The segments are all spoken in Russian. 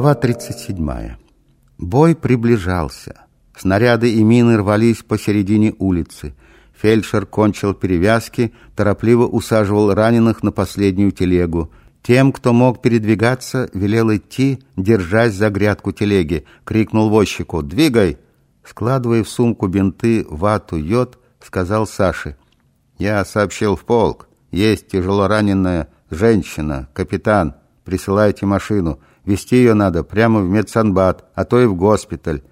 Глава 37. Бой приближался. Снаряды и мины рвались посередине улицы. Фельдшер кончил перевязки, торопливо усаживал раненых на последнюю телегу. Тем, кто мог передвигаться, велел идти, держась за грядку телеги. Крикнул возчику «Двигай!» Складывая в сумку бинты, вату, йод, сказал Саше «Я сообщил в полк. Есть тяжело раненая женщина, капитан. Присылайте машину. Вести ее надо прямо в медсанбат, а то и в госпиталь.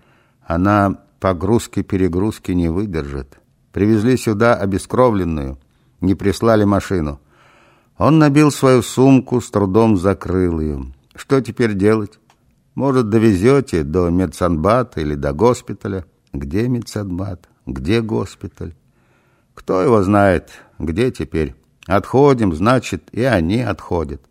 Она погрузки-перегрузки не выдержит. Привезли сюда обескровленную, не прислали машину. Он набил свою сумку, с трудом закрыл ее. Что теперь делать? Может, довезете до медсанбата или до госпиталя? Где медсанбат? Где госпиталь? Кто его знает, где теперь? Отходим, значит, и они отходят.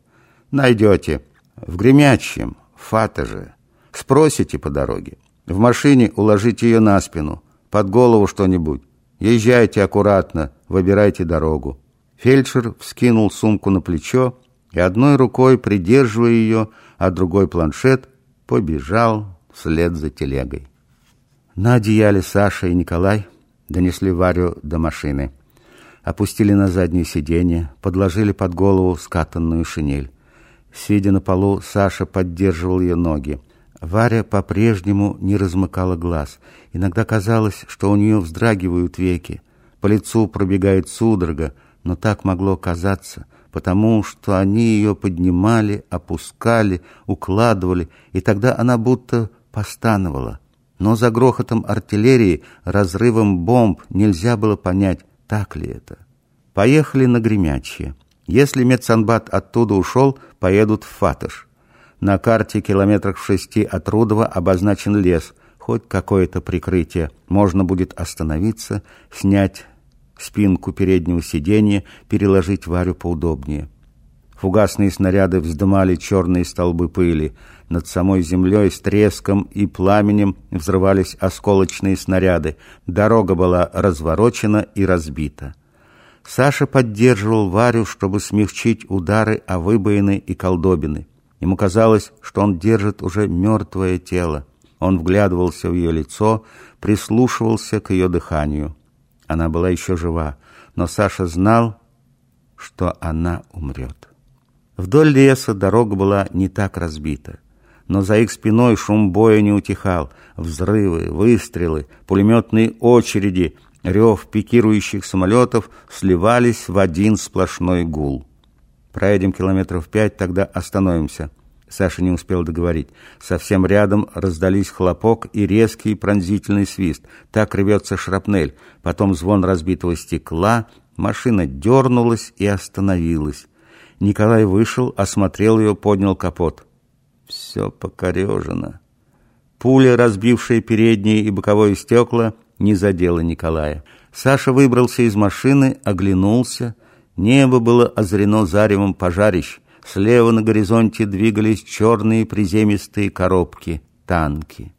Найдете. В Гремячьем, в Фатаже. Спросите по дороге. В машине уложите ее на спину, под голову что-нибудь. Езжайте аккуратно, выбирайте дорогу. Фельдшер вскинул сумку на плечо и одной рукой, придерживая ее, а другой планшет, побежал вслед за телегой. На одеяле Саша и Николай донесли Варю до машины. Опустили на заднее сиденье, подложили под голову скатанную шинель. Сидя на полу, Саша поддерживал ее ноги. Варя по-прежнему не размыкала глаз. Иногда казалось, что у нее вздрагивают веки. По лицу пробегает судорога, но так могло казаться, потому что они ее поднимали, опускали, укладывали, и тогда она будто постановала. Но за грохотом артиллерии, разрывом бомб нельзя было понять, так ли это. Поехали на Гремячье. Если медсанбат оттуда ушел, поедут в Фатыш. На карте километрах в шести от Рудова обозначен лес, хоть какое-то прикрытие. Можно будет остановиться, снять спинку переднего сиденья, переложить Варю поудобнее. Фугасные снаряды вздымали черные столбы пыли. Над самой землей с треском и пламенем взрывались осколочные снаряды. Дорога была разворочена и разбита. Саша поддерживал Варю, чтобы смягчить удары о выбоины и колдобины. Ему казалось, что он держит уже мертвое тело. Он вглядывался в ее лицо, прислушивался к ее дыханию. Она была еще жива, но Саша знал, что она умрет. Вдоль леса дорога была не так разбита, но за их спиной шум боя не утихал. Взрывы, выстрелы, пулеметные очереди — рев пикирующих самолетов сливались в один сплошной гул. Проедем километров пять, тогда остановимся. Саша не успел договорить. Совсем рядом раздались хлопок и резкий пронзительный свист. Так рвется шрапнель. Потом звон разбитого стекла. Машина дернулась и остановилась. Николай вышел, осмотрел ее, поднял капот. Все покорежено. Пуля, разбившая передние и боковое стекла, не задела Николая. Саша выбрался из машины, оглянулся. Небо было озарено заревом пожарищ. Слева на горизонте двигались черные приземистые коробки, танки.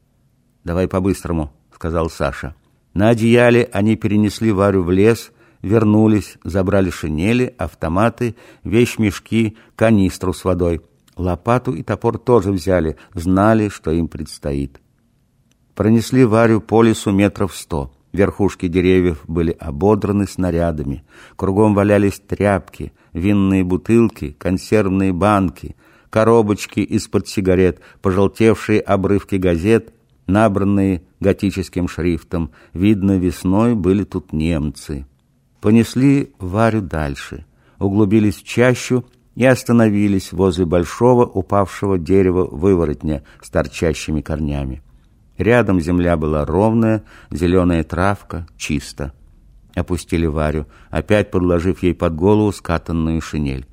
«Давай по-быстрому», — сказал Саша. На одеяле они перенесли Варю в лес, вернулись, забрали шинели, автоматы, вещмешки, канистру с водой. Лопату и топор тоже взяли, знали, что им предстоит. Пронесли Варю по лесу метров сто. Верхушки деревьев были ободраны снарядами. Кругом валялись тряпки, винные бутылки, консервные банки, коробочки из-под сигарет, пожелтевшие обрывки газет, набранные готическим шрифтом. Видно, весной были тут немцы. Понесли Варю дальше, углубились в чащу и остановились возле большого упавшего дерева выворотня с торчащими корнями. Рядом земля была ровная, зеленая травка, чисто. Опустили Варю, опять подложив ей под голову скатанную шинель.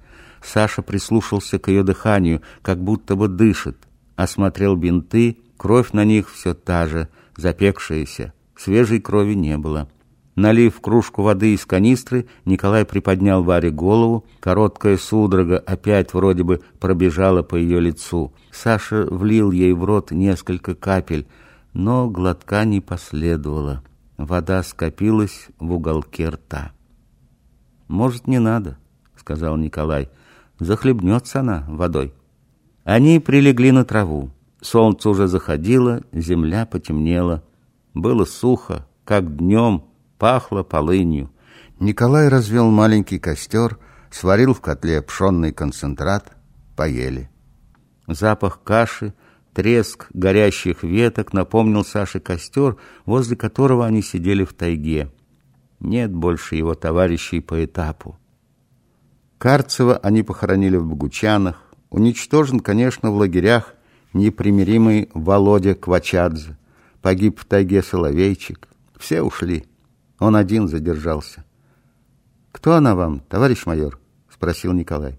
Саша прислушался к ее дыханию, как будто бы дышит. Осмотрел бинты, кровь на них все та же, запекшаяся. Свежей крови не было. Налив кружку воды из канистры, Николай приподнял Варе голову. Короткая судорога опять вроде бы пробежала по ее лицу. Саша влил ей в рот несколько капель — но глотка не последовало. Вода скопилась в уголке рта. «Может, не надо», — сказал Николай. «Захлебнется она водой». Они прилегли на траву. Солнце уже заходило, земля потемнела. Было сухо, как днем, пахло полынью. Николай развел маленький костер, сварил в котле пшенный концентрат, поели. Запах каши, треск горящих веток напомнил Саше костер, возле которого они сидели в тайге. Нет больше его товарищей по этапу. Карцева они похоронили в Богучанах. Уничтожен, конечно, в лагерях непримиримый Володя Квачадзе. Погиб в тайге Соловейчик. Все ушли. Он один задержался. «Кто она вам, товарищ майор?» — спросил Николай.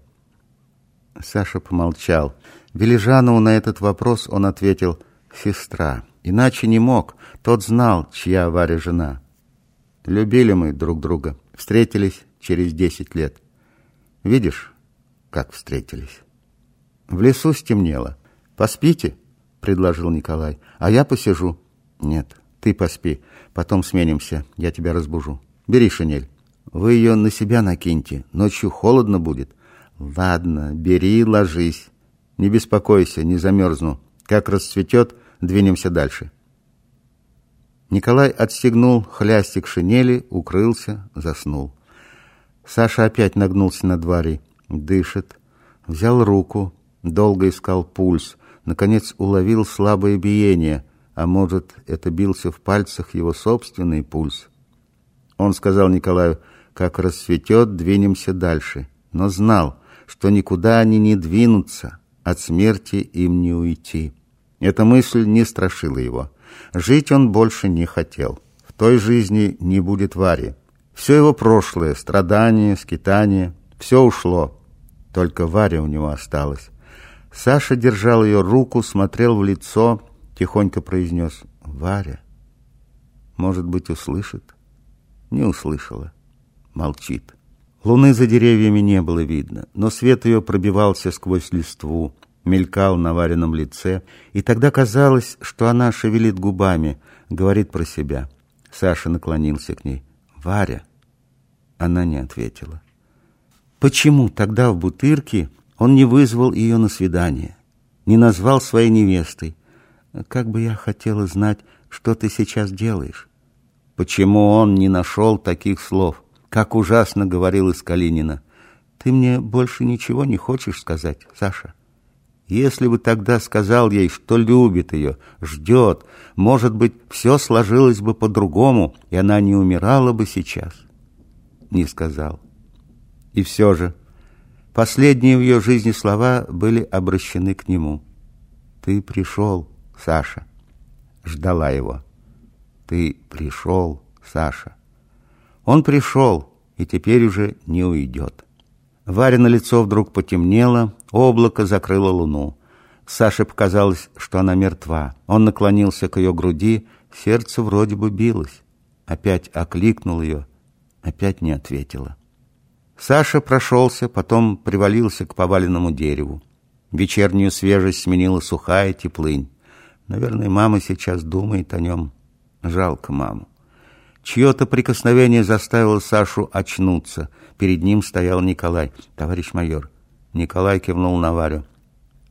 Саша помолчал. Велижанову на этот вопрос он ответил «сестра». Иначе не мог. Тот знал, чья Варя жена. Любили мы друг друга. Встретились через десять лет. Видишь, как встретились. В лесу стемнело. «Поспите?» — предложил Николай. «А я посижу». «Нет, ты поспи. Потом сменимся. Я тебя разбужу. Бери шинель». Вы ее на себя накиньте, ночью холодно будет. Ладно, бери, ложись. Не беспокойся, не замерзну. Как расцветет, двинемся дальше. Николай отстегнул хлястик шинели, укрылся, заснул. Саша опять нагнулся над Варей. Дышит. Взял руку, долго искал пульс. Наконец уловил слабое биение, а может, это бился в пальцах его собственный пульс. Он сказал Николаю, как расцветет, двинемся дальше. Но знал, что никуда они не двинутся, от смерти им не уйти. Эта мысль не страшила его. Жить он больше не хотел. В той жизни не будет Вари. Все его прошлое, страдания, скитания, все ушло. Только Варя у него осталась. Саша держал ее руку, смотрел в лицо, тихонько произнес «Варя». Может быть, услышит? Не услышала молчит. Луны за деревьями не было видно, но свет ее пробивался сквозь листву, мелькал на вареном лице, и тогда казалось, что она шевелит губами, говорит про себя. Саша наклонился к ней. «Варя!» Она не ответила. Почему тогда в Бутырке он не вызвал ее на свидание, не назвал своей невестой? Как бы я хотела знать, что ты сейчас делаешь. Почему он не нашел таких слов? Как ужасно говорил из Калинина. Ты мне больше ничего не хочешь сказать, Саша? Если бы тогда сказал ей, что любит ее, ждет, может быть, все сложилось бы по-другому, и она не умирала бы сейчас. Не сказал. И все же, последние в ее жизни слова были обращены к нему. Ты пришел, Саша. Ждала его. Ты пришел, Саша. Он пришел и теперь уже не уйдет. Варя на лицо вдруг потемнело, облако закрыло луну. Саше показалось, что она мертва. Он наклонился к ее груди, сердце вроде бы билось. Опять окликнул ее, опять не ответила. Саша прошелся, потом привалился к поваленному дереву. Вечернюю свежесть сменила сухая теплынь. Наверное, мама сейчас думает о нем. Жалко маму. Чье-то прикосновение заставило Сашу очнуться. Перед ним стоял Николай. «Товарищ майор». Николай кивнул на Варю.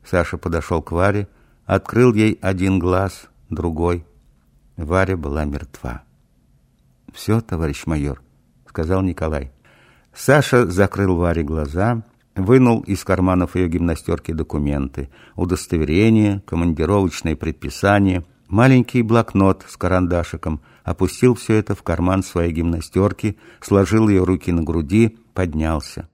Саша подошел к Варе, открыл ей один глаз, другой. Варя была мертва. «Все, товарищ майор», — сказал Николай. Саша закрыл Варе глаза, вынул из карманов ее гимнастерки документы, удостоверение, командировочные предписания, маленький блокнот с карандашиком — опустил все это в карман своей гимнастерки, сложил ее руки на груди, поднялся.